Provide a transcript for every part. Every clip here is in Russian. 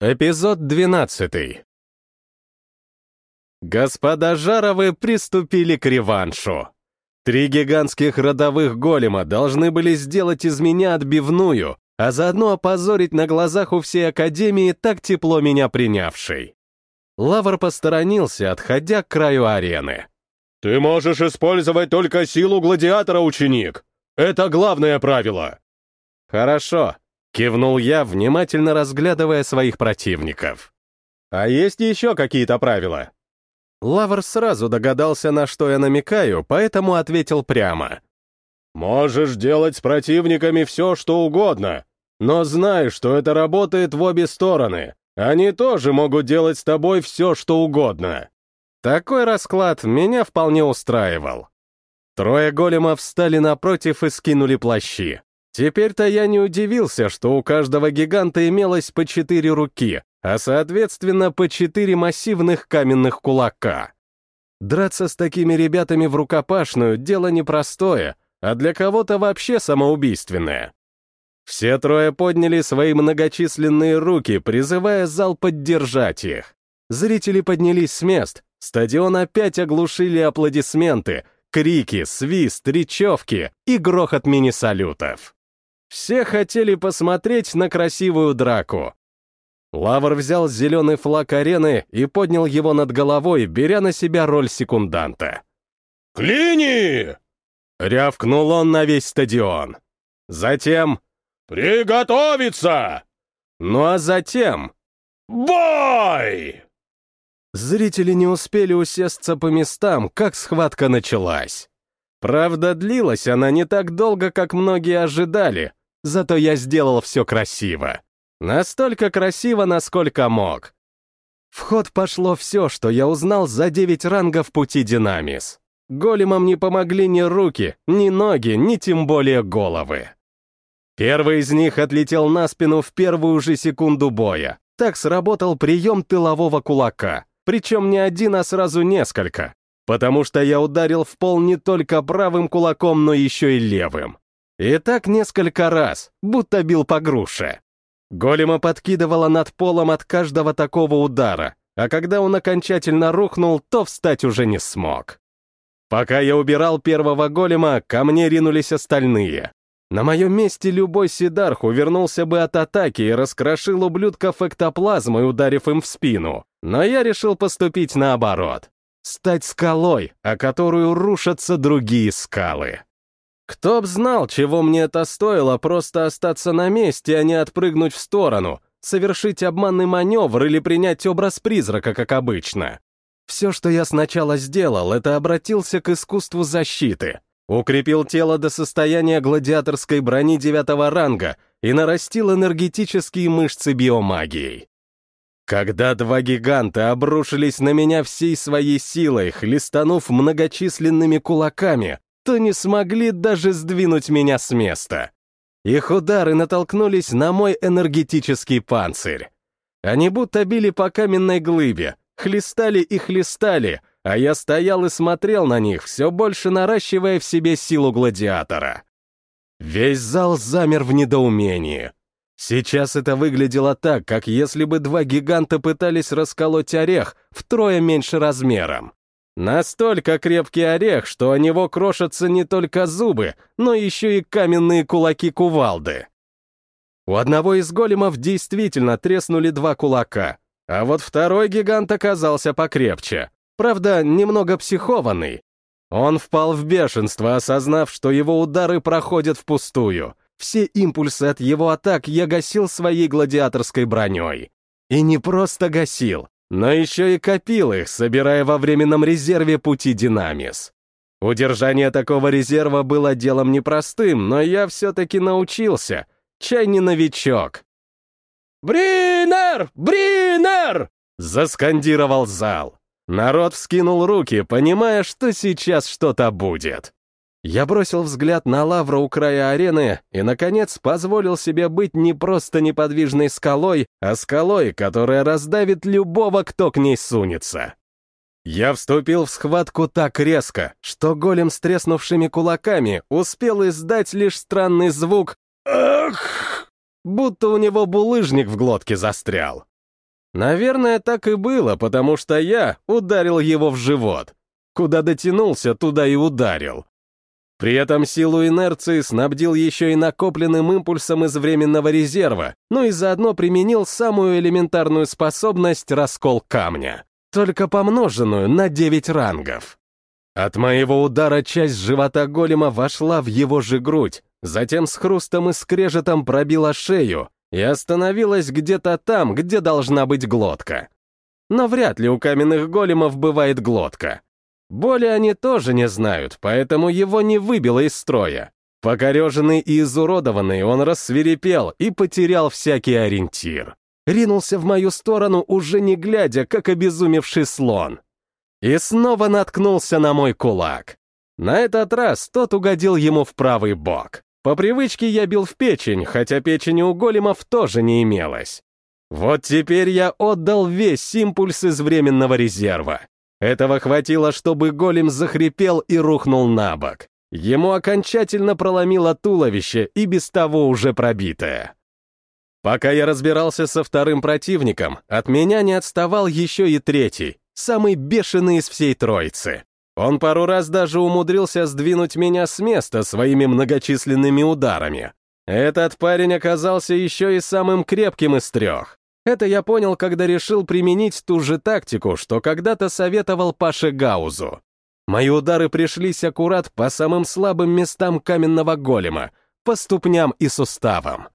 Эпизод 12. Господа Жаровы приступили к реваншу. Три гигантских родовых голема должны были сделать из меня отбивную, а заодно опозорить на глазах у всей Академии так тепло меня принявшей. Лавр посторонился, отходя к краю арены. «Ты можешь использовать только силу гладиатора, ученик! Это главное правило!» «Хорошо», — кивнул я, внимательно разглядывая своих противников. «А есть еще какие-то правила?» Лавр сразу догадался, на что я намекаю, поэтому ответил прямо. «Можешь делать с противниками все, что угодно, но знай, что это работает в обе стороны. Они тоже могут делать с тобой все, что угодно». Такой расклад меня вполне устраивал. Трое големов встали напротив и скинули плащи. Теперь-то я не удивился, что у каждого гиганта имелось по четыре руки, а соответственно по четыре массивных каменных кулака. Драться с такими ребятами в рукопашную — дело непростое, а для кого-то вообще самоубийственное. Все трое подняли свои многочисленные руки, призывая зал поддержать их. Зрители поднялись с мест, стадион опять оглушили аплодисменты, крики, свист, речевки и грохот мини-салютов. Все хотели посмотреть на красивую драку, Лавр взял зеленый флаг арены и поднял его над головой, беря на себя роль секунданта. «Клини!» — рявкнул он на весь стадион. Затем... «Приготовиться!» Ну а затем... «Бой!» Зрители не успели усесться по местам, как схватка началась. Правда, длилась она не так долго, как многие ожидали, зато я сделал все красиво. Настолько красиво, насколько мог. В ход пошло все, что я узнал за девять рангов пути Динамис. Големам не помогли ни руки, ни ноги, ни тем более головы. Первый из них отлетел на спину в первую же секунду боя. Так сработал прием тылового кулака. Причем не один, а сразу несколько. Потому что я ударил в пол не только правым кулаком, но еще и левым. И так несколько раз, будто бил по груше. Голема подкидывала над полом от каждого такого удара, а когда он окончательно рухнул, то встать уже не смог. Пока я убирал первого голема, ко мне ринулись остальные. На моем месте любой сидарх увернулся бы от атаки и раскрошил ублюдков эктоплазмой, ударив им в спину. Но я решил поступить наоборот. Стать скалой, о которую рушатся другие скалы. Кто б знал, чего мне это стоило просто остаться на месте, а не отпрыгнуть в сторону, совершить обманный маневр или принять образ призрака, как обычно. Все, что я сначала сделал, это обратился к искусству защиты. Укрепил тело до состояния гладиаторской брони девятого ранга и нарастил энергетические мышцы биомагией. Когда два гиганта обрушились на меня всей своей силой, хлестанув многочисленными кулаками, то не смогли даже сдвинуть меня с места. Их удары натолкнулись на мой энергетический панцирь. Они будто били по каменной глыбе, хлестали и хлестали, а я стоял и смотрел на них, все больше наращивая в себе силу гладиатора. Весь зал замер в недоумении. Сейчас это выглядело так, как если бы два гиганта пытались расколоть орех втрое меньше размером. Настолько крепкий орех, что о него крошатся не только зубы, но еще и каменные кулаки кувалды. У одного из големов действительно треснули два кулака, а вот второй гигант оказался покрепче. Правда, немного психованный. Он впал в бешенство, осознав, что его удары проходят впустую. Все импульсы от его атак я гасил своей гладиаторской броней. И не просто гасил, но еще и копил их, собирая во временном резерве пути Динамис. Удержание такого резерва было делом непростым, но я все-таки научился. Чай не новичок. «Бринер! Бринер!» — заскандировал зал. Народ вскинул руки, понимая, что сейчас что-то будет. Я бросил взгляд на лавру у края арены и, наконец, позволил себе быть не просто неподвижной скалой, а скалой, которая раздавит любого, кто к ней сунется. Я вступил в схватку так резко, что голем с треснувшими кулаками успел издать лишь странный звук «Ах!», будто у него булыжник в глотке застрял. Наверное, так и было, потому что я ударил его в живот. Куда дотянулся, туда и ударил. При этом силу инерции снабдил еще и накопленным импульсом из временного резерва, ну и заодно применил самую элементарную способность раскол камня, только помноженную на 9 рангов. От моего удара часть живота голема вошла в его же грудь, затем с хрустом и скрежетом пробила шею и остановилась где-то там, где должна быть глотка. Но вряд ли у каменных големов бывает глотка. Боли они тоже не знают, поэтому его не выбило из строя. Покореженный и изуродованный, он рассверепел и потерял всякий ориентир. Ринулся в мою сторону, уже не глядя, как обезумевший слон. И снова наткнулся на мой кулак. На этот раз тот угодил ему в правый бок. По привычке я бил в печень, хотя печени у големов тоже не имелось. Вот теперь я отдал весь импульс из временного резерва. Этого хватило, чтобы голем захрипел и рухнул на бок. Ему окончательно проломило туловище и без того уже пробитое. Пока я разбирался со вторым противником, от меня не отставал еще и третий, самый бешеный из всей троицы. Он пару раз даже умудрился сдвинуть меня с места своими многочисленными ударами. Этот парень оказался еще и самым крепким из трех. Это я понял, когда решил применить ту же тактику, что когда-то советовал Паше Гаузу. Мои удары пришлись аккурат по самым слабым местам каменного голема, по ступням и суставам.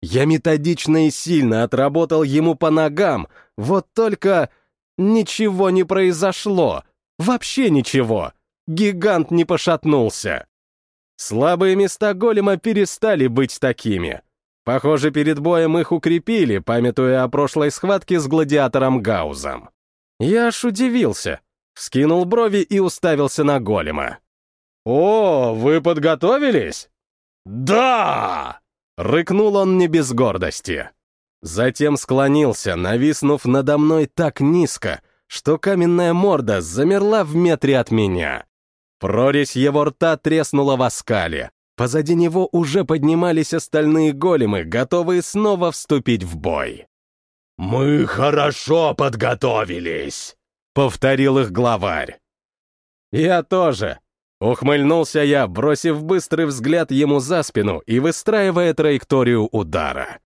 Я методично и сильно отработал ему по ногам, вот только ничего не произошло, вообще ничего. Гигант не пошатнулся. Слабые места голема перестали быть такими. Похоже, перед боем их укрепили, памятуя о прошлой схватке с гладиатором Гаузом. Я аж удивился, вскинул брови и уставился на голема. «О, вы подготовились?» «Да!» — рыкнул он не без гордости. Затем склонился, нависнув надо мной так низко, что каменная морда замерла в метре от меня. Прорезь его рта треснула в оскале, Позади него уже поднимались остальные големы, готовые снова вступить в бой. «Мы хорошо подготовились», — повторил их главарь. «Я тоже», — ухмыльнулся я, бросив быстрый взгляд ему за спину и выстраивая траекторию удара.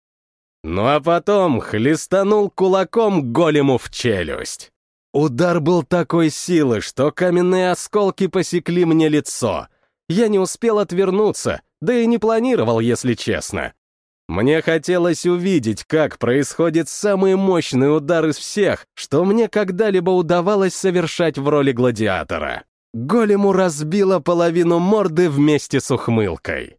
Ну а потом хлестанул кулаком голему в челюсть. Удар был такой силы, что каменные осколки посекли мне лицо, я не успел отвернуться, да и не планировал, если честно. Мне хотелось увидеть, как происходит самый мощный удар из всех, что мне когда-либо удавалось совершать в роли гладиатора. Голему разбило половину морды вместе с ухмылкой.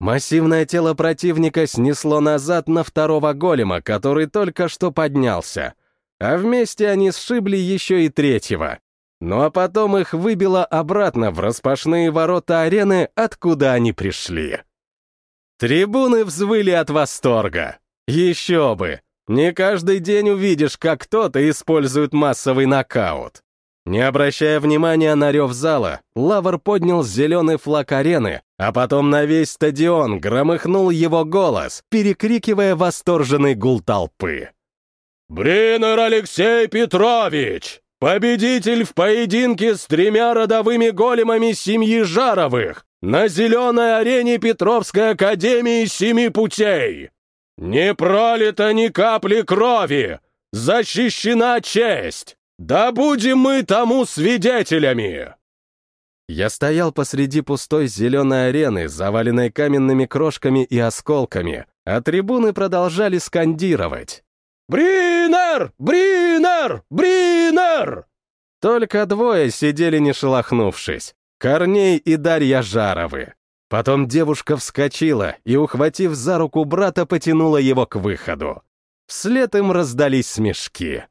Массивное тело противника снесло назад на второго голема, который только что поднялся. А вместе они сшибли еще и третьего. Ну а потом их выбило обратно в распашные ворота арены, откуда они пришли. Трибуны взвыли от восторга. Еще бы! Не каждый день увидишь, как кто-то использует массовый нокаут. Не обращая внимания на рев зала, Лавр поднял зеленый флаг арены, а потом на весь стадион громыхнул его голос, перекрикивая восторженный гул толпы. «Бринер Алексей Петрович! Победитель в поединке с тремя родовыми големами семьи Жаровых на зеленой арене Петровской Академии Семи Путей. Не пролито ни капли крови, защищена честь. Да будем мы тому свидетелями!» Я стоял посреди пустой зеленой арены, заваленной каменными крошками и осколками, а трибуны продолжали скандировать. «Бринер! Бринер! Бринер!» Только двое сидели не шелохнувшись. Корней и Дарья Жаровы. Потом девушка вскочила и, ухватив за руку брата, потянула его к выходу. Вслед им раздались смешки.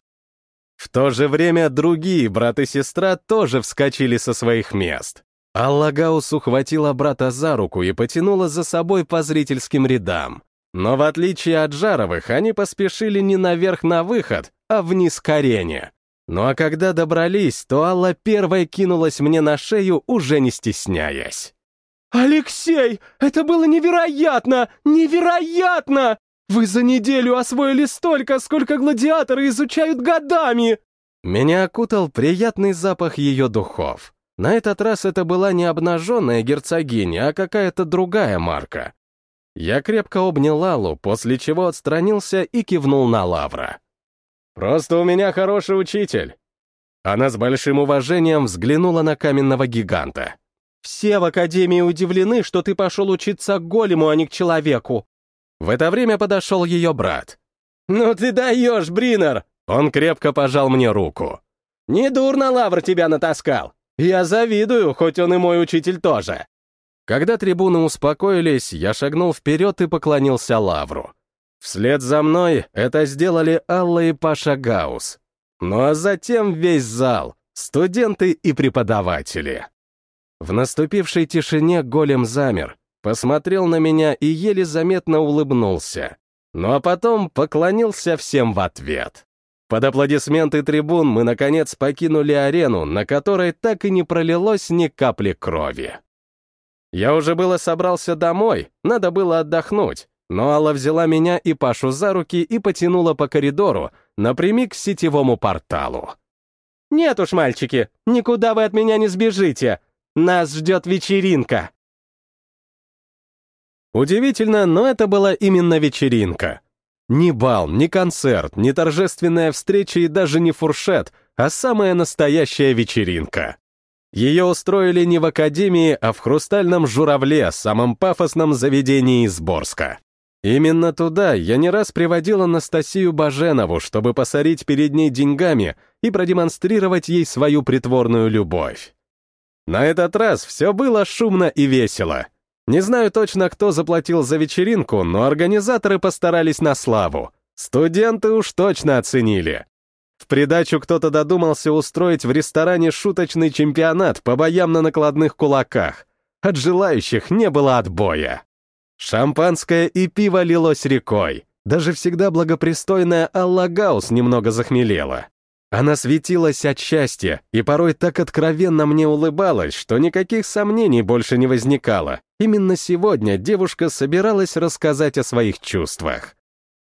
В то же время другие брат и сестра тоже вскочили со своих мест. Алла Гаус ухватила брата за руку и потянула за собой по зрительским рядам. Но в отличие от Жаровых, они поспешили не наверх на выход, а вниз к арене. Ну а когда добрались, то Алла первой кинулась мне на шею, уже не стесняясь. «Алексей, это было невероятно! Невероятно!» Вы за неделю освоили столько, сколько гладиаторы изучают годами!» Меня окутал приятный запах ее духов. На этот раз это была не обнаженная герцогиня, а какая-то другая марка. Я крепко обнял Аллу, после чего отстранился и кивнул на Лавра. «Просто у меня хороший учитель». Она с большим уважением взглянула на каменного гиганта. «Все в Академии удивлены, что ты пошел учиться к голему, а не к человеку». В это время подошел ее брат. «Ну ты даешь, Бринер!» Он крепко пожал мне руку. «Недурно Лавр тебя натаскал. Я завидую, хоть он и мой учитель тоже». Когда трибуны успокоились, я шагнул вперед и поклонился Лавру. Вслед за мной это сделали Алла и Паша Гаус. Ну а затем весь зал, студенты и преподаватели. В наступившей тишине голем замер, посмотрел на меня и еле заметно улыбнулся. Ну а потом поклонился всем в ответ. Под аплодисменты трибун мы, наконец, покинули арену, на которой так и не пролилось ни капли крови. Я уже было собрался домой, надо было отдохнуть, но Алла взяла меня и Пашу за руки и потянула по коридору, напрямик к сетевому порталу. «Нет уж, мальчики, никуда вы от меня не сбежите! Нас ждет вечеринка!» Удивительно, но это была именно вечеринка. Ни бал, ни концерт, ни торжественная встреча и даже не фуршет, а самая настоящая вечеринка. Ее устроили не в академии, а в «Хрустальном журавле», самом пафосном заведении из Борска. Именно туда я не раз приводил Анастасию Баженову, чтобы посорить перед ней деньгами и продемонстрировать ей свою притворную любовь. На этот раз все было шумно и весело. Не знаю точно, кто заплатил за вечеринку, но организаторы постарались на славу. Студенты уж точно оценили. Придачу кто-то додумался устроить в ресторане шуточный чемпионат по боям на накладных кулаках. От желающих не было отбоя. Шампанское и пиво лилось рекой. Даже всегда благопристойная Алла Гаус немного захмелела. Она светилась от счастья и порой так откровенно мне улыбалась, что никаких сомнений больше не возникало. Именно сегодня девушка собиралась рассказать о своих чувствах.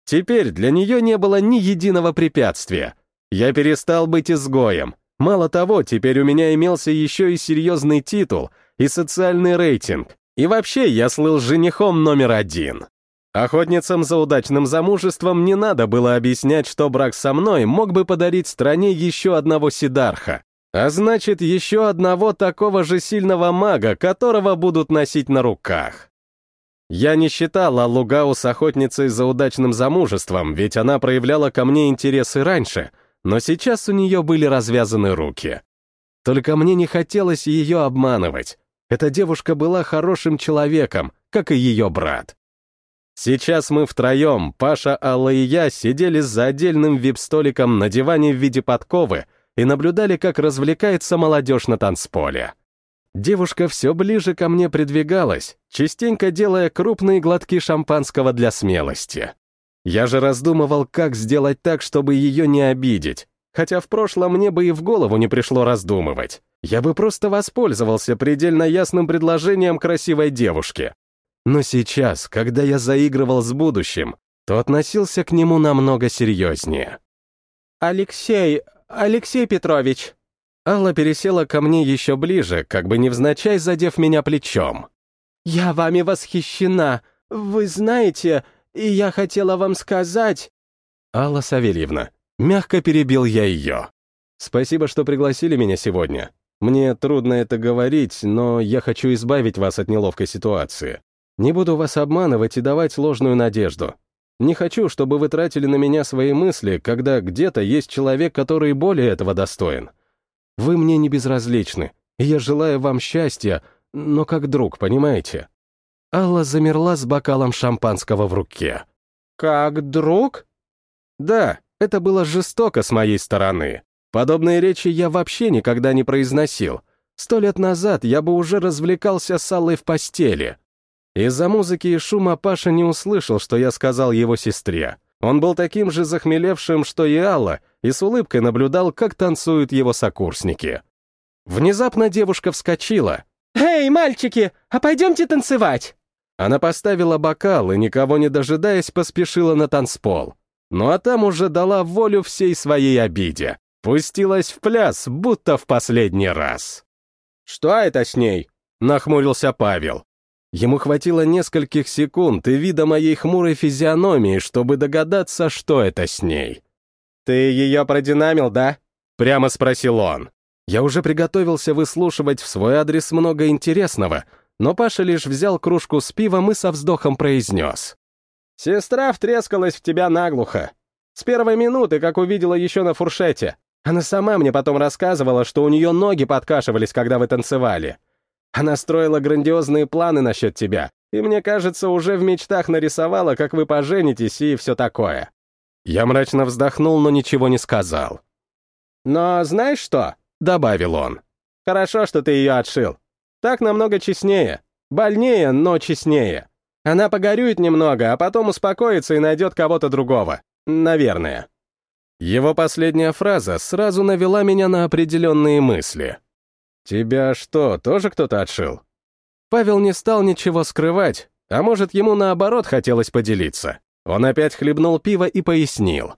Теперь для нее не было ни единого препятствия. Я перестал быть изгоем. Мало того, теперь у меня имелся еще и серьезный титул и социальный рейтинг. И вообще я слыл женихом номер один. Охотницам за удачным замужеством не надо было объяснять, что брак со мной мог бы подарить стране еще одного Сидарха, а значит, еще одного такого же сильного мага, которого будут носить на руках. Я не считал Аллу Гаус охотницей за удачным замужеством, ведь она проявляла ко мне интересы раньше, но сейчас у нее были развязаны руки. Только мне не хотелось ее обманывать. Эта девушка была хорошим человеком, как и ее брат. Сейчас мы втроем, Паша, Алла и я, сидели за отдельным вип-столиком на диване в виде подковы и наблюдали, как развлекается молодежь на танцполе. Девушка все ближе ко мне придвигалась, частенько делая крупные глотки шампанского для смелости. Я же раздумывал, как сделать так, чтобы ее не обидеть, хотя в прошлом мне бы и в голову не пришло раздумывать. Я бы просто воспользовался предельно ясным предложением красивой девушки. Но сейчас, когда я заигрывал с будущим, то относился к нему намного серьезнее. «Алексей, Алексей Петрович!» Алла пересела ко мне еще ближе, как бы невзначай задев меня плечом. «Я вами восхищена. Вы знаете, и я хотела вам сказать...» «Алла Савельевна, мягко перебил я ее. Спасибо, что пригласили меня сегодня. Мне трудно это говорить, но я хочу избавить вас от неловкой ситуации. Не буду вас обманывать и давать ложную надежду. Не хочу, чтобы вы тратили на меня свои мысли, когда где-то есть человек, который более этого достоин. Вы мне не безразличны, и я желаю вам счастья, но как друг, понимаете?» Алла замерла с бокалом шампанского в руке. «Как друг?» «Да, это было жестоко с моей стороны. Подобные речи я вообще никогда не произносил. Сто лет назад я бы уже развлекался с Аллой в постели. Из-за музыки и шума Паша не услышал, что я сказал его сестре. Он был таким же захмелевшим, что и Алла, и с улыбкой наблюдал, как танцуют его сокурсники. Внезапно девушка вскочила. «Эй, мальчики, а пойдемте танцевать!» Она поставила бокал и, никого не дожидаясь, поспешила на танцпол. Ну а там уже дала волю всей своей обиде. Пустилась в пляс, будто в последний раз. «Что это с ней?» — нахмурился Павел. Ему хватило нескольких секунд и вида моей хмурой физиономии, чтобы догадаться, что это с ней. «Ты ее продинамил, да?» — прямо спросил он. Я уже приготовился выслушивать в свой адрес много интересного, но Паша лишь взял кружку с пивом и со вздохом произнес. «Сестра втрескалась в тебя наглухо. С первой минуты, как увидела еще на фуршете. Она сама мне потом рассказывала, что у нее ноги подкашивались, когда вы танцевали. Она строила грандиозные планы насчет тебя, и, мне кажется, уже в мечтах нарисовала, как вы поженитесь и все такое». Я мрачно вздохнул, но ничего не сказал. «Но знаешь что?» — добавил он. «Хорошо, что ты ее отшил. Так намного честнее. Больнее, но честнее. Она погорюет немного, а потом успокоится и найдет кого-то другого. Наверное». Его последняя фраза сразу навела меня на определенные мысли. «Тебя что, тоже кто-то отшил?» Павел не стал ничего скрывать, а может, ему наоборот хотелось поделиться. Он опять хлебнул пиво и пояснил.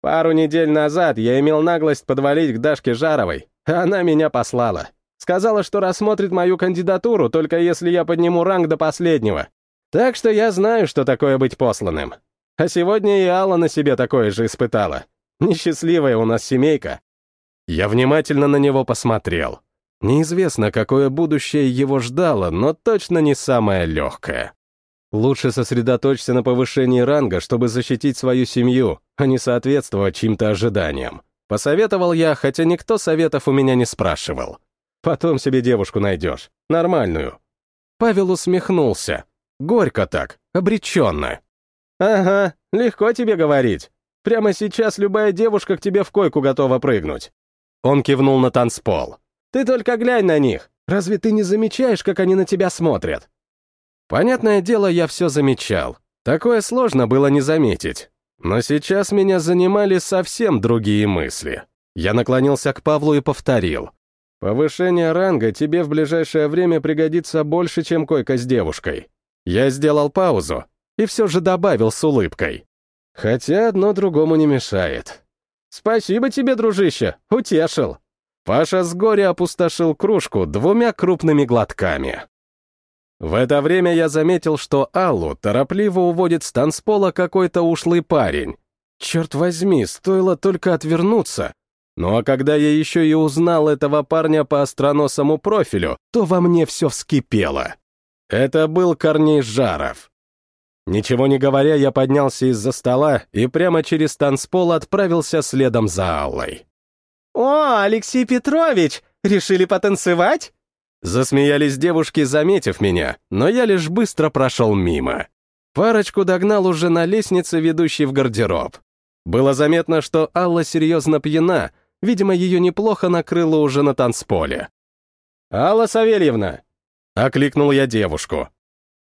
«Пару недель назад я имел наглость подвалить к Дашке Жаровой, а она меня послала. Сказала, что рассмотрит мою кандидатуру, только если я подниму ранг до последнего. Так что я знаю, что такое быть посланным. А сегодня и Алла на себе такое же испытала. Несчастливая у нас семейка». Я внимательно на него посмотрел. Неизвестно, какое будущее его ждало, но точно не самое легкое. Лучше сосредоточься на повышении ранга, чтобы защитить свою семью, а не соответствовать чьим-то ожиданиям. Посоветовал я, хотя никто советов у меня не спрашивал. Потом себе девушку найдешь. Нормальную. Павел усмехнулся. Горько так, обреченно. «Ага, легко тебе говорить. Прямо сейчас любая девушка к тебе в койку готова прыгнуть». Он кивнул на танцпол. «Ты только глянь на них. Разве ты не замечаешь, как они на тебя смотрят?» Понятное дело, я все замечал. Такое сложно было не заметить. Но сейчас меня занимали совсем другие мысли. Я наклонился к Павлу и повторил. «Повышение ранга тебе в ближайшее время пригодится больше, чем койка с девушкой». Я сделал паузу и все же добавил с улыбкой. Хотя одно другому не мешает. «Спасибо тебе, дружище, утешил». Паша с горя опустошил кружку двумя крупными глотками. В это время я заметил, что Аллу торопливо уводит с танцпола какой-то ушлый парень. Черт возьми, стоило только отвернуться. Ну а когда я еще и узнал этого парня по остроносому профилю, то во мне все вскипело. Это был Корней Жаров. Ничего не говоря, я поднялся из-за стола и прямо через танцпол отправился следом за Аллой. «О, Алексей Петрович, решили потанцевать?» Засмеялись девушки, заметив меня, но я лишь быстро прошел мимо. Парочку догнал уже на лестнице, ведущей в гардероб. Было заметно, что Алла серьезно пьяна, видимо, ее неплохо накрыло уже на танцполе. «Алла Савельевна!» — окликнул я девушку.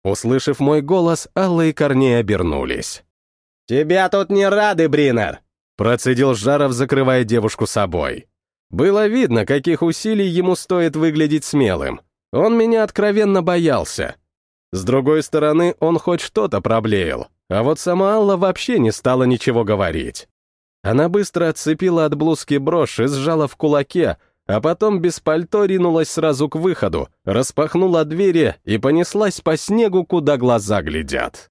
Услышав мой голос, Алла и Корней обернулись. «Тебя тут не рады, Бринер!» Процедил Жаров, закрывая девушку собой. Было видно, каких усилий ему стоит выглядеть смелым. Он меня откровенно боялся. С другой стороны, он хоть что-то проблеял, а вот сама Алла вообще не стала ничего говорить. Она быстро отцепила от блузки брошь и сжала в кулаке, а потом без пальто ринулась сразу к выходу, распахнула двери и понеслась по снегу, куда глаза глядят.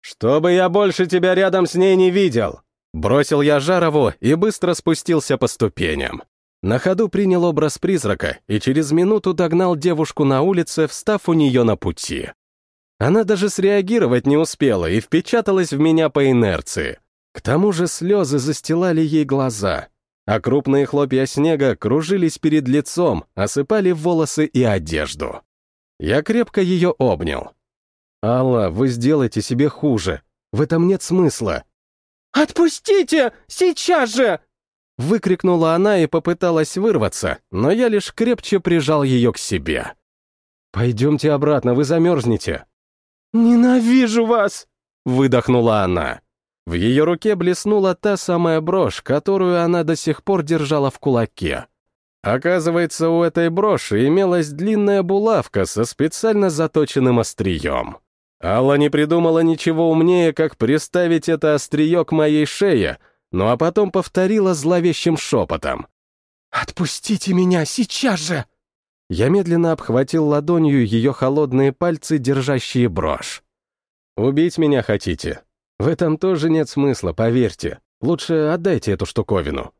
«Чтобы я больше тебя рядом с ней не видел!» Бросил я Жарову и быстро спустился по ступеням. На ходу принял образ призрака и через минуту догнал девушку на улице, встав у нее на пути. Она даже среагировать не успела и впечаталась в меня по инерции. К тому же слезы застилали ей глаза, а крупные хлопья снега кружились перед лицом, осыпали волосы и одежду. Я крепко ее обнял. «Алла, вы сделаете себе хуже. В этом нет смысла». «Отпустите! Сейчас же!» Выкрикнула она и попыталась вырваться, но я лишь крепче прижал ее к себе. «Пойдемте обратно, вы замерзнете». «Ненавижу вас!» — выдохнула она. В ее руке блеснула та самая брошь, которую она до сих пор держала в кулаке. Оказывается, у этой броши имелась длинная булавка со специально заточенным острием. Алла не придумала ничего умнее, как приставить это острие к моей шее, ну а потом повторила зловещим шепотом. «Отпустите меня сейчас же!» Я медленно обхватил ладонью ее холодные пальцы, держащие брошь. «Убить меня хотите? В этом тоже нет смысла, поверьте. Лучше отдайте эту штуковину».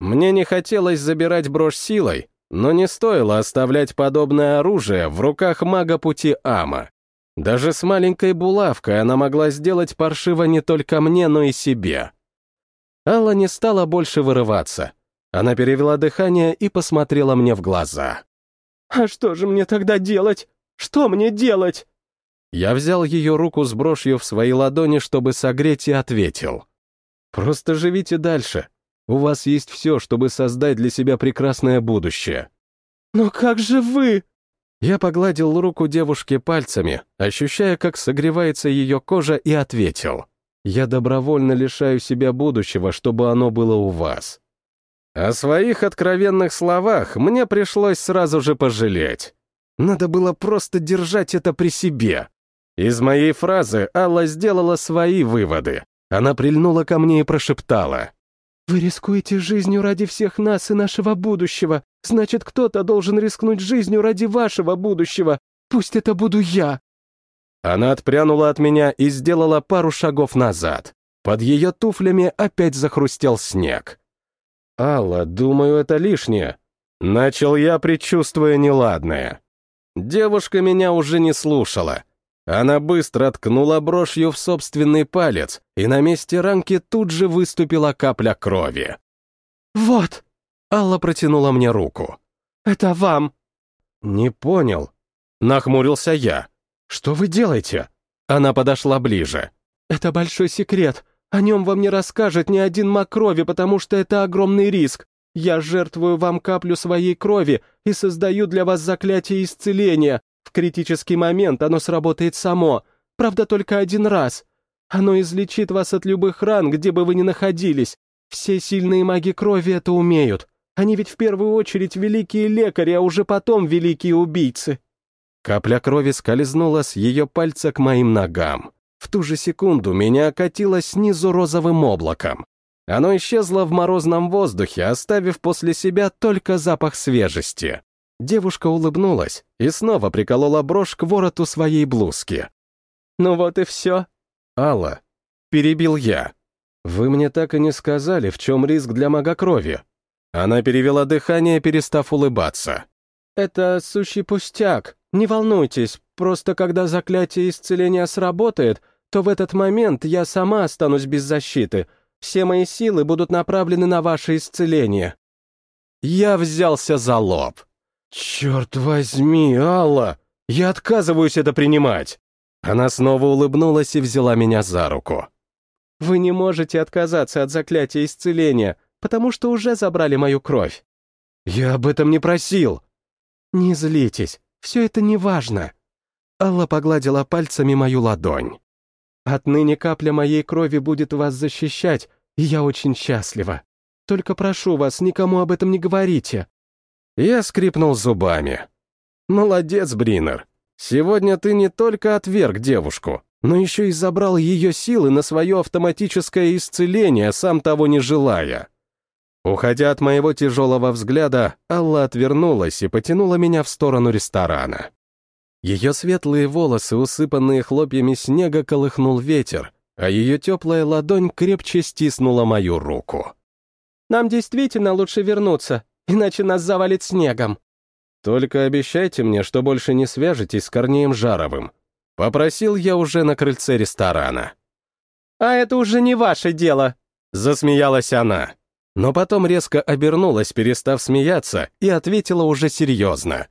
Мне не хотелось забирать брошь силой, но не стоило оставлять подобное оружие в руках мага пути Ама. Даже с маленькой булавкой она могла сделать паршиво не только мне, но и себе. Алла не стала больше вырываться. Она перевела дыхание и посмотрела мне в глаза. «А что же мне тогда делать? Что мне делать?» Я взял ее руку с брошью в свои ладони, чтобы согреть, и ответил. «Просто живите дальше. У вас есть все, чтобы создать для себя прекрасное будущее». «Но как же вы?» Я погладил руку девушки пальцами, ощущая, как согревается ее кожа, и ответил. «Я добровольно лишаю себя будущего, чтобы оно было у вас». О своих откровенных словах мне пришлось сразу же пожалеть. Надо было просто держать это при себе. Из моей фразы Алла сделала свои выводы. Она прильнула ко мне и прошептала. «Вы рискуете жизнью ради всех нас и нашего будущего. Значит, кто-то должен рискнуть жизнью ради вашего будущего. Пусть это буду я». Она отпрянула от меня и сделала пару шагов назад. Под ее туфлями опять захрустел снег. «Алла, думаю, это лишнее». Начал я, предчувствуя неладное. Девушка меня уже не слушала. Она быстро ткнула брошью в собственный палец, и на месте ранки тут же выступила капля крови. «Вот!» — Алла протянула мне руку. «Это вам!» «Не понял». Нахмурился я. «Что вы делаете?» Она подошла ближе. «Это большой секрет. О нем вам не расскажет ни один маг крови, потому что это огромный риск. Я жертвую вам каплю своей крови и создаю для вас заклятие исцеления, в критический момент оно сработает само, правда, только один раз. Оно излечит вас от любых ран, где бы вы ни находились. Все сильные маги крови это умеют. Они ведь в первую очередь великие лекари, а уже потом великие убийцы». Капля крови скользнула с ее пальца к моим ногам. В ту же секунду меня окатило снизу розовым облаком. Оно исчезло в морозном воздухе, оставив после себя только запах свежести. Девушка улыбнулась и снова приколола брошь к вороту своей блузки. «Ну вот и все». «Алла», — перебил я. «Вы мне так и не сказали, в чем риск для мага крови». Она перевела дыхание, перестав улыбаться. «Это сущий пустяк. Не волнуйтесь, просто когда заклятие исцеления сработает, то в этот момент я сама останусь без защиты. Все мои силы будут направлены на ваше исцеление». Я взялся за лоб. «Черт возьми, Алла! Я отказываюсь это принимать!» Она снова улыбнулась и взяла меня за руку. «Вы не можете отказаться от заклятия исцеления, потому что уже забрали мою кровь». «Я об этом не просил». «Не злитесь, все это не важно». Алла погладила пальцами мою ладонь. «Отныне капля моей крови будет вас защищать, и я очень счастлива. Только прошу вас, никому об этом не говорите. Я скрипнул зубами. «Молодец, Бринер. Сегодня ты не только отверг девушку, но еще и забрал ее силы на свое автоматическое исцеление, сам того не желая». Уходя от моего тяжелого взгляда, Алла отвернулась и потянула меня в сторону ресторана. Ее светлые волосы, усыпанные хлопьями снега, колыхнул ветер, а ее теплая ладонь крепче стиснула мою руку. «Нам действительно лучше вернуться иначе нас завалит снегом». «Только обещайте мне, что больше не свяжетесь с Корнеем Жаровым». Попросил я уже на крыльце ресторана. «А это уже не ваше дело», — засмеялась она. Но потом резко обернулась, перестав смеяться, и ответила уже серьезно.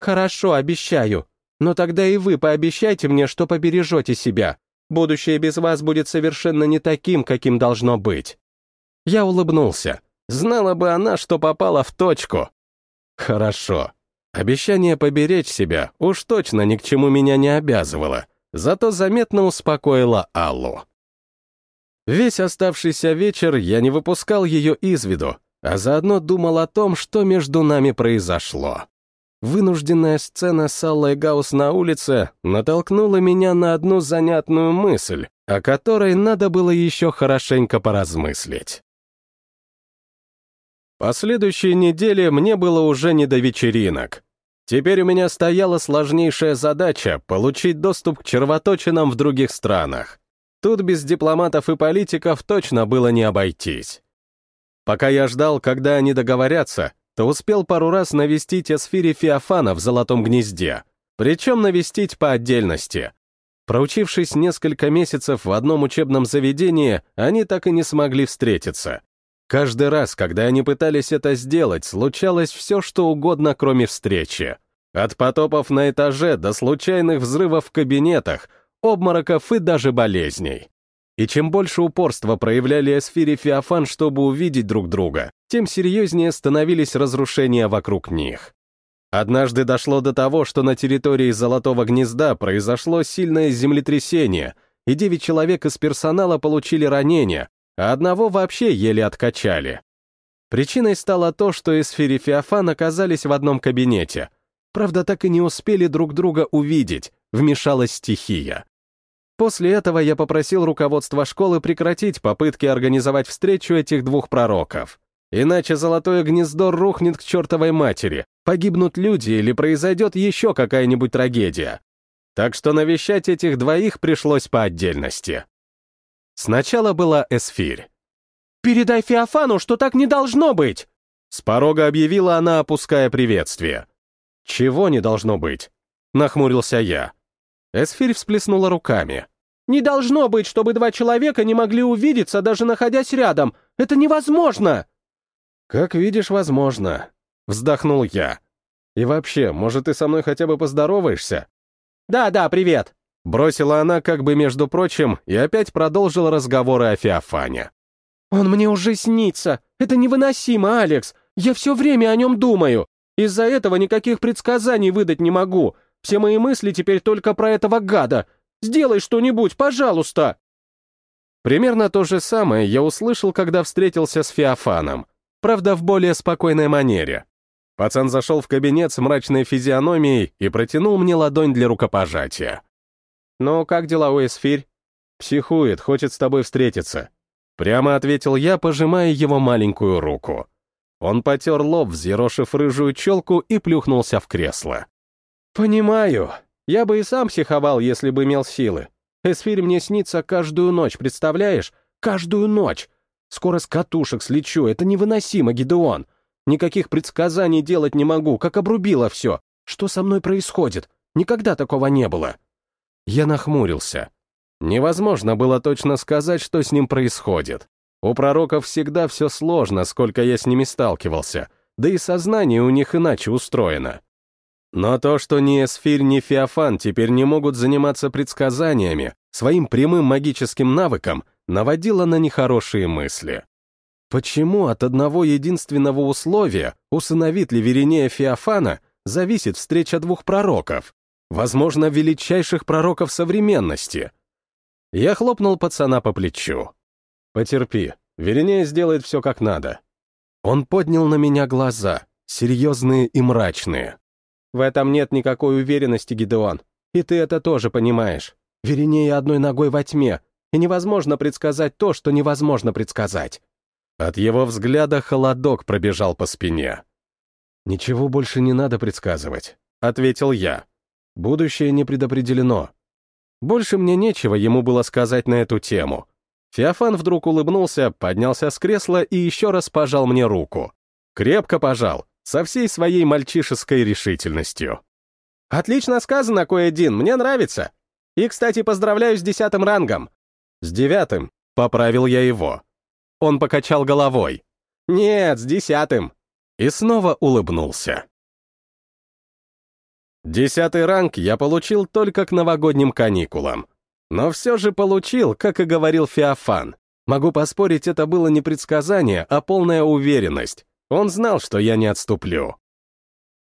«Хорошо, обещаю. Но тогда и вы пообещайте мне, что побережете себя. Будущее без вас будет совершенно не таким, каким должно быть». Я улыбнулся. Знала бы она, что попала в точку. Хорошо. Обещание поберечь себя уж точно ни к чему меня не обязывало, зато заметно успокоило Аллу. Весь оставшийся вечер я не выпускал ее из виду, а заодно думал о том, что между нами произошло. Вынужденная сцена с Аллой Гаус на улице натолкнула меня на одну занятную мысль, о которой надо было еще хорошенько поразмыслить. Последующие недели мне было уже не до вечеринок. Теперь у меня стояла сложнейшая задача — получить доступ к червоточинам в других странах. Тут без дипломатов и политиков точно было не обойтись. Пока я ждал, когда они договорятся, то успел пару раз навестить Эсфири Феофана в Золотом Гнезде, причем навестить по отдельности. Проучившись несколько месяцев в одном учебном заведении, они так и не смогли встретиться. Каждый раз, когда они пытались это сделать, случалось все, что угодно, кроме встречи. От потопов на этаже до случайных взрывов в кабинетах, обмороков и даже болезней. И чем больше упорства проявляли Эсфири Феофан, чтобы увидеть друг друга, тем серьезнее становились разрушения вокруг них. Однажды дошло до того, что на территории Золотого Гнезда произошло сильное землетрясение, и девять человек из персонала получили ранения, а одного вообще еле откачали. Причиной стало то, что Эсфири Феофан оказались в одном кабинете. Правда, так и не успели друг друга увидеть, вмешалась стихия. После этого я попросил руководство школы прекратить попытки организовать встречу этих двух пророков. Иначе золотое гнездо рухнет к чертовой матери, погибнут люди или произойдет еще какая-нибудь трагедия. Так что навещать этих двоих пришлось по отдельности. Сначала была Эсфирь. «Передай Феофану, что так не должно быть!» С порога объявила она, опуская приветствие. «Чего не должно быть?» — нахмурился я. Эсфирь всплеснула руками. «Не должно быть, чтобы два человека не могли увидеться, даже находясь рядом. Это невозможно!» «Как видишь, возможно», — вздохнул я. «И вообще, может, ты со мной хотя бы поздороваешься?» «Да-да, привет!» Бросила она как бы между прочим и опять продолжила разговоры о Феофане. «Он мне уже снится. Это невыносимо, Алекс. Я все время о нем думаю. Из-за этого никаких предсказаний выдать не могу. Все мои мысли теперь только про этого гада. Сделай что-нибудь, пожалуйста!» Примерно то же самое я услышал, когда встретился с Феофаном. Правда, в более спокойной манере. Пацан зашел в кабинет с мрачной физиономией и протянул мне ладонь для рукопожатия. «Ну, как дела у Эсфирь?» «Психует, хочет с тобой встретиться». Прямо ответил я, пожимая его маленькую руку. Он потер лоб, взъерошив рыжую челку и плюхнулся в кресло. «Понимаю. Я бы и сам психовал, если бы имел силы. Эсфирь мне снится каждую ночь, представляешь? Каждую ночь. Скоро с катушек слечу, это невыносимо, Гидеон. Никаких предсказаний делать не могу, как обрубило все. Что со мной происходит? Никогда такого не было». Я нахмурился. Невозможно было точно сказать, что с ним происходит. У пророков всегда все сложно, сколько я с ними сталкивался, да и сознание у них иначе устроено. Но то, что ни Эсфирь, ни Феофан теперь не могут заниматься предсказаниями, своим прямым магическим навыком, наводило на нехорошие мысли. Почему от одного единственного условия, усыновит ли Веринея Феофана, зависит встреча двух пророков? Возможно, величайших пророков современности. Я хлопнул пацана по плечу. «Потерпи, Веринея сделает все как надо». Он поднял на меня глаза, серьезные и мрачные. В этом нет никакой уверенности, Гидеон. И ты это тоже понимаешь. Вернее, одной ногой во тьме, и невозможно предсказать то, что невозможно предсказать. От его взгляда холодок пробежал по спине. «Ничего больше не надо предсказывать», — ответил я. «Будущее не предопределено». Больше мне нечего ему было сказать на эту тему. Феофан вдруг улыбнулся, поднялся с кресла и еще раз пожал мне руку. Крепко пожал, со всей своей мальчишеской решительностью. «Отлично сказано, Коэдин, мне нравится. И, кстати, поздравляю с десятым рангом». «С девятым», — поправил я его. Он покачал головой. «Нет, с десятым». И снова улыбнулся. Десятый ранг я получил только к новогодним каникулам. Но все же получил, как и говорил Феофан. Могу поспорить, это было не предсказание, а полная уверенность. Он знал, что я не отступлю.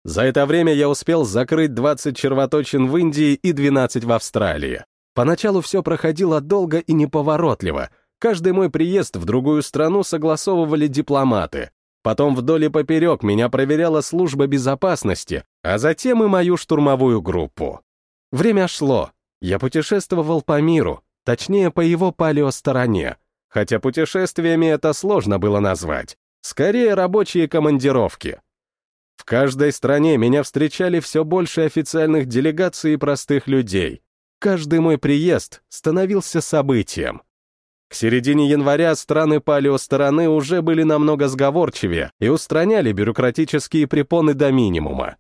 За это время я успел закрыть 20 червоточин в Индии и 12 в Австралии. Поначалу все проходило долго и неповоротливо. Каждый мой приезд в другую страну согласовывали дипломаты. Потом вдоль и поперек меня проверяла служба безопасности, а затем и мою штурмовую группу. Время шло. Я путешествовал по миру, точнее, по его палеостороне, хотя путешествиями это сложно было назвать. Скорее, рабочие командировки. В каждой стране меня встречали все больше официальных делегаций и простых людей. Каждый мой приезд становился событием. К середине января страны палеостороны уже были намного сговорчивее и устраняли бюрократические препоны до минимума.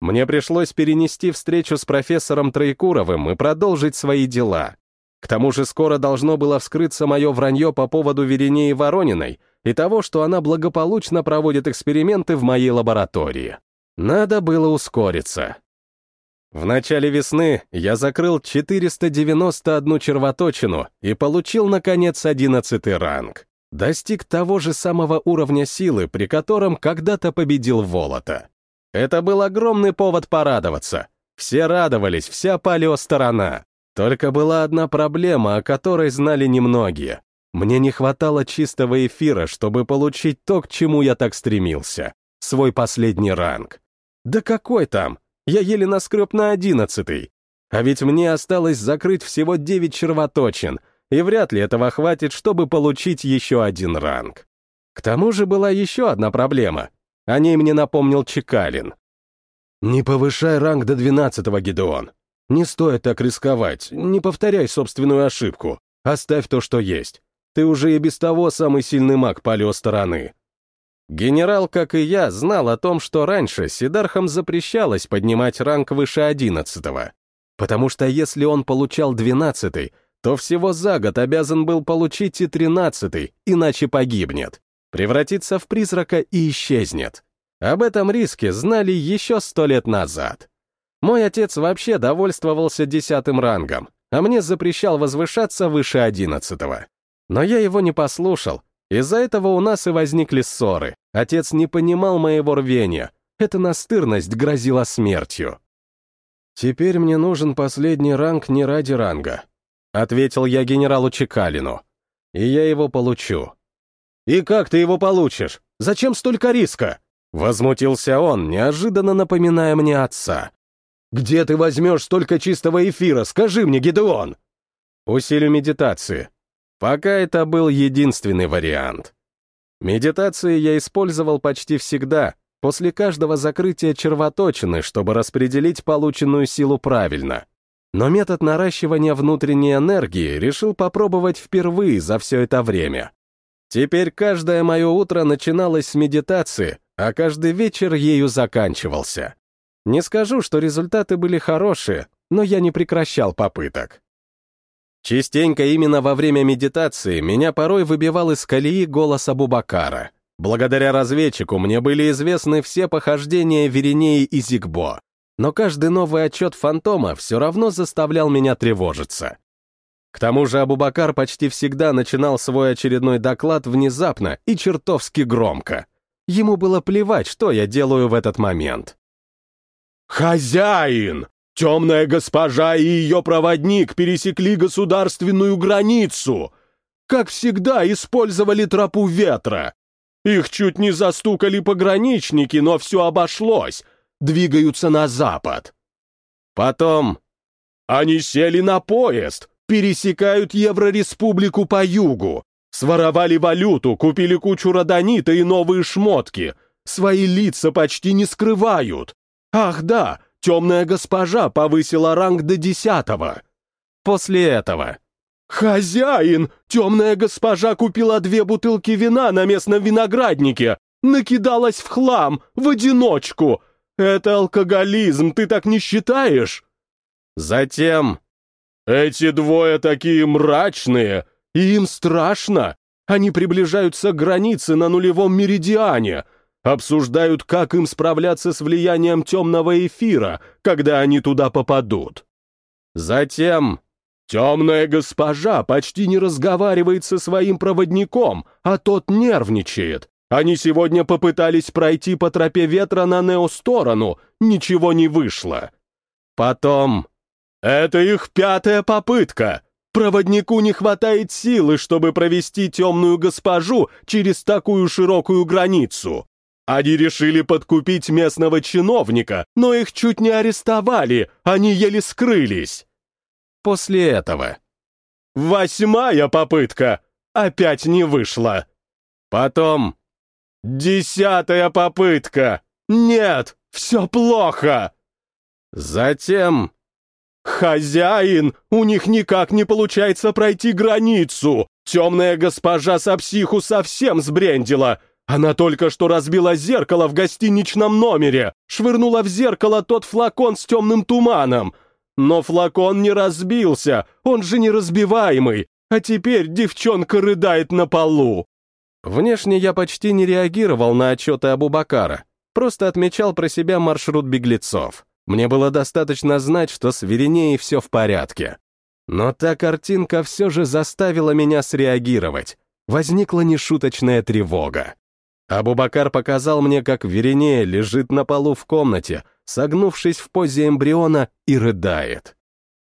Мне пришлось перенести встречу с профессором Троекуровым и продолжить свои дела. К тому же скоро должно было вскрыться мое вранье по поводу Веренеи Ворониной и того, что она благополучно проводит эксперименты в моей лаборатории. Надо было ускориться. В начале весны я закрыл 491 червоточину и получил, наконец, 11 ранг. Достиг того же самого уровня силы, при котором когда-то победил Волота. Это был огромный повод порадоваться. Все радовались, вся палеосторона. Только была одна проблема, о которой знали немногие. Мне не хватало чистого эфира, чтобы получить то, к чему я так стремился. Свой последний ранг. Да какой там? Я еле наскреб на одиннадцатый. А ведь мне осталось закрыть всего девять червоточин, и вряд ли этого хватит, чтобы получить еще один ранг. К тому же была еще одна проблема. О ней мне напомнил Чекалин. «Не повышай ранг до двенадцатого, Гедеон. Не стоит так рисковать, не повторяй собственную ошибку. Оставь то, что есть. Ты уже и без того самый сильный маг палеостороны. Генерал, как и я, знал о том, что раньше Сидархам запрещалось поднимать ранг выше одиннадцатого, потому что если он получал двенадцатый, то всего за год обязан был получить и тринадцатый, иначе погибнет, превратится в призрака и исчезнет. Об этом риске знали еще сто лет назад. Мой отец вообще довольствовался десятым рангом, а мне запрещал возвышаться выше одиннадцатого. Но я его не послушал из-за этого у нас и возникли ссоры. Отец не понимал моего рвения. Эта настырность грозила смертью. «Теперь мне нужен последний ранг не ради ранга», — ответил я генералу Чекалину. «И я его получу». «И как ты его получишь? Зачем столько риска?» Возмутился он, неожиданно напоминая мне отца. «Где ты возьмешь столько чистого эфира? Скажи мне, Гедеон!» «Усилю медитации. Пока это был единственный вариант. Медитации я использовал почти всегда, после каждого закрытия червоточины, чтобы распределить полученную силу правильно. Но метод наращивания внутренней энергии решил попробовать впервые за все это время. Теперь каждое мое утро начиналось с медитации, а каждый вечер ею заканчивался. Не скажу, что результаты были хорошие, но я не прекращал попыток. Частенько именно во время медитации меня порой выбивал из колеи голос Абубакара. Благодаря разведчику мне были известны все похождения Веринеи и Зигбо, но каждый новый отчет Фантома все равно заставлял меня тревожиться. К тому же Абубакар почти всегда начинал свой очередной доклад внезапно и чертовски громко. Ему было плевать, что я делаю в этот момент. «Хозяин! Темная госпожа и ее проводник пересекли государственную границу. Как всегда, использовали тропу ветра. Их чуть не застукали пограничники, но все обошлось. Двигаются на запад. Потом они сели на поезд, пересекают Еврореспублику по югу. Своровали валюту, купили кучу родонита и новые шмотки. Свои лица почти не скрывают. Ах да, темная госпожа повысила ранг до десятого. После этого... «Хозяин! Темная госпожа купила две бутылки вина на местном винограднике, накидалась в хлам, в одиночку. Это алкоголизм, ты так не считаешь?» Затем... «Эти двое такие мрачные, и им страшно. Они приближаются к границе на нулевом меридиане, Обсуждают, как им справляться с влиянием темного эфира, когда они туда попадут. Затем темная госпожа почти не разговаривает со своим проводником, а тот нервничает. Они сегодня попытались пройти по тропе ветра на нео-сторону, ничего не вышло. Потом... Это их пятая попытка. Проводнику не хватает силы, чтобы провести темную госпожу через такую широкую границу. Они решили подкупить местного чиновника, но их чуть не арестовали, они еле скрылись. После этого. Восьмая попытка опять не вышла. Потом десятая попытка. Нет, все плохо. Затем «Хозяин! У них никак не получается пройти границу! Темная госпожа со психу совсем сбрендила! Она только что разбила зеркало в гостиничном номере, швырнула в зеркало тот флакон с темным туманом. Но флакон не разбился, он же неразбиваемый, а теперь девчонка рыдает на полу». Внешне я почти не реагировал на отчеты Абу-Бакара, просто отмечал про себя маршрут беглецов. Мне было достаточно знать, что с Веринеей все в порядке. Но та картинка все же заставила меня среагировать. Возникла нешуточная тревога. Абубакар показал мне, как Веринея лежит на полу в комнате, согнувшись в позе эмбриона и рыдает.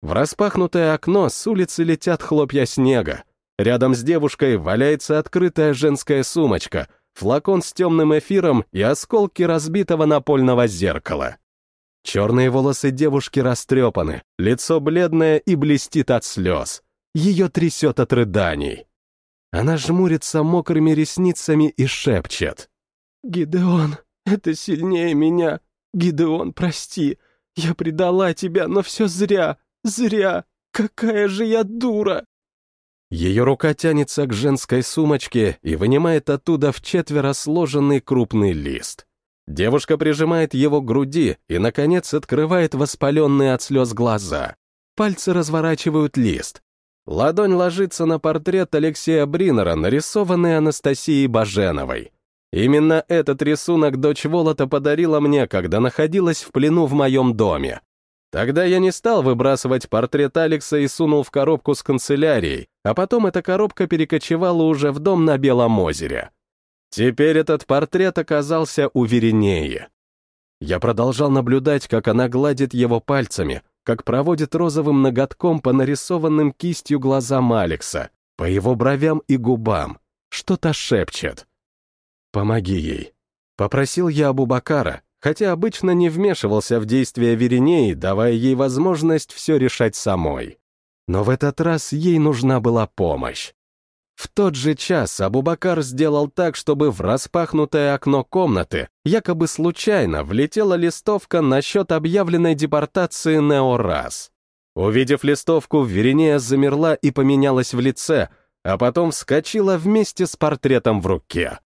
В распахнутое окно с улицы летят хлопья снега. Рядом с девушкой валяется открытая женская сумочка, флакон с темным эфиром и осколки разбитого напольного зеркала. Черные волосы девушки растрепаны, лицо бледное и блестит от слез. Ее трясет от рыданий. Она жмурится мокрыми ресницами и шепчет. «Гидеон, это сильнее меня. Гидеон, прости. Я предала тебя, но все зря, зря. Какая же я дура!» Ее рука тянется к женской сумочке и вынимает оттуда в четверо сложенный крупный лист. Девушка прижимает его к груди и, наконец, открывает воспаленные от слез глаза. Пальцы разворачивают лист. Ладонь ложится на портрет Алексея Бринера, нарисованный Анастасией Баженовой. Именно этот рисунок дочь Волота подарила мне, когда находилась в плену в моем доме. Тогда я не стал выбрасывать портрет Алекса и сунул в коробку с канцелярией, а потом эта коробка перекочевала уже в дом на Белом озере. Теперь этот портрет оказался увереннее. Я продолжал наблюдать, как она гладит его пальцами, как проводит розовым ноготком по нарисованным кистью глазам Алекса, по его бровям и губам, что-то шепчет. «Помоги ей», — попросил я Абу-Бакара, хотя обычно не вмешивался в действия Веринеи, давая ей возможность все решать самой. Но в этот раз ей нужна была помощь. В тот же час Абубакар сделал так, чтобы в распахнутое окно комнаты якобы случайно влетела листовка насчет объявленной депортации Неорас. Увидев листовку, Веринея замерла и поменялась в лице, а потом вскочила вместе с портретом в руке.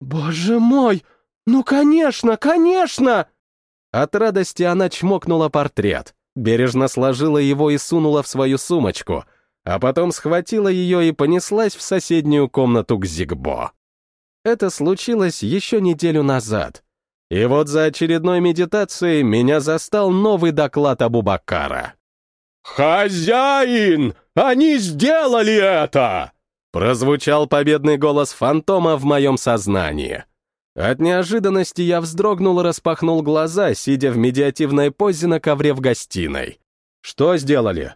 «Боже мой! Ну, конечно, конечно!» От радости она чмокнула портрет, бережно сложила его и сунула в свою сумочку — а потом схватила ее и понеслась в соседнюю комнату к Зигбо. Это случилось еще неделю назад. И вот за очередной медитацией меня застал новый доклад Абубакара. «Хозяин! Они сделали это!» Прозвучал победный голос фантома в моем сознании. От неожиданности я вздрогнул и распахнул глаза, сидя в медиативной позе на ковре в гостиной. «Что сделали?»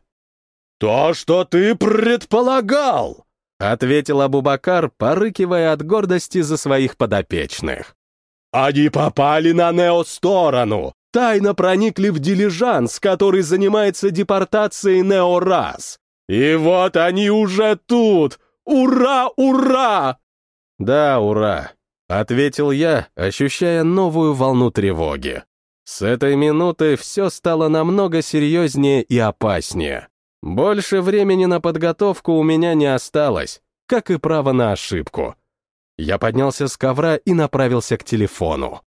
«То, что ты предполагал!» — ответил Абубакар, порыкивая от гордости за своих подопечных. «Они попали на Нео-сторону, тайно проникли в дилижанс, который занимается депортацией Нео-рас. И вот они уже тут! Ура, ура!» «Да, ура!» — ответил я, ощущая новую волну тревоги. С этой минуты все стало намного серьезнее и опаснее. Больше времени на подготовку у меня не осталось, как и право на ошибку. Я поднялся с ковра и направился к телефону.